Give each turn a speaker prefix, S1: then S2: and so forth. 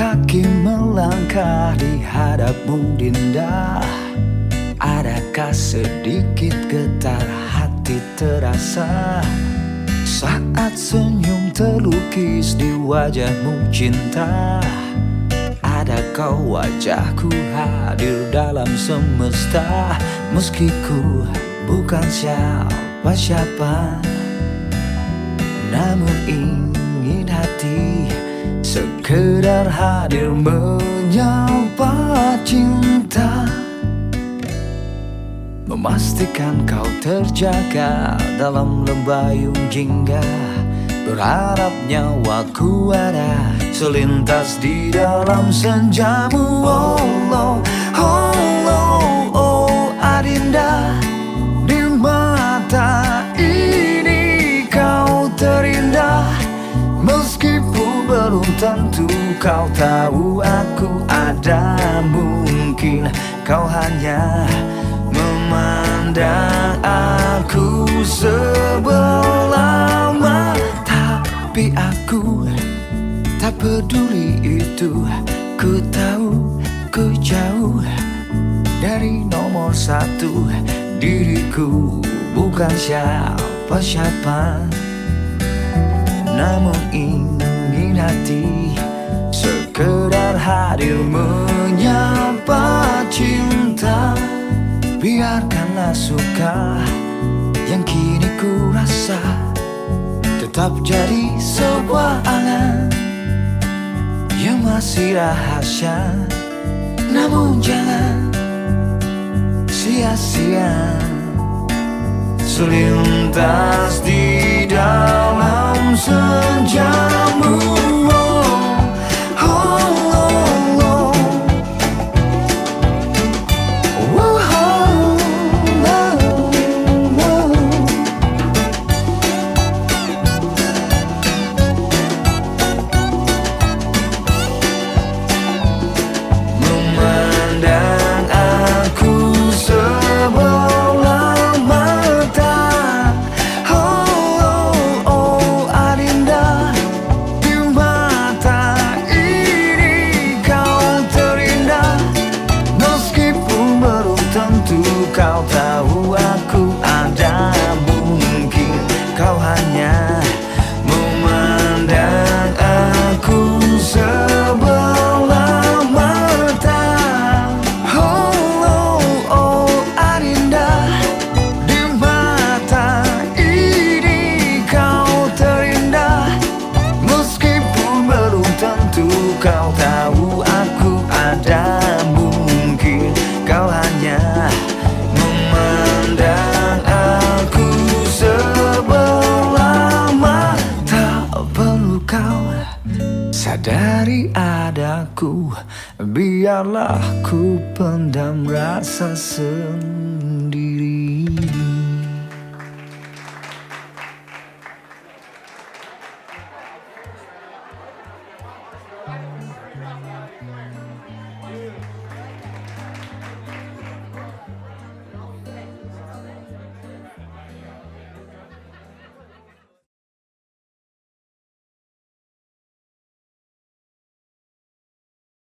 S1: kaki melangkah di hadapmu Dinda. Adakah sedikit getar hati terasa? Saat senyum terlukis di wajahmu cinta. Adakah wajahku hadir dalam semesta? Meski ku bukan siapa-siapa Namun ingin hati Sekedar hadir menyapa cinta. Memastikan kau terjaga dalam lembayung jingga Berharap nyawaku ada selintas di dalam senjamu. Oh, oh, oh, oh, aku ada Mungkin kau hanya memandang aku sebelah mata Tapi aku tak peduli itu. Ku tahu ku jauh dari nomor satu. Diriku bukan siapa-siapa namun ingin hati Sekedar hadir menyapa cinta. Biarkanlah suka yang kini ku rasa Tetap jadi sebuah angan Yang masih rahasia Namun jangan sia-sia. Selintas di dalam senjamu sadari adaku Biarlah ku pendam rasa sendiri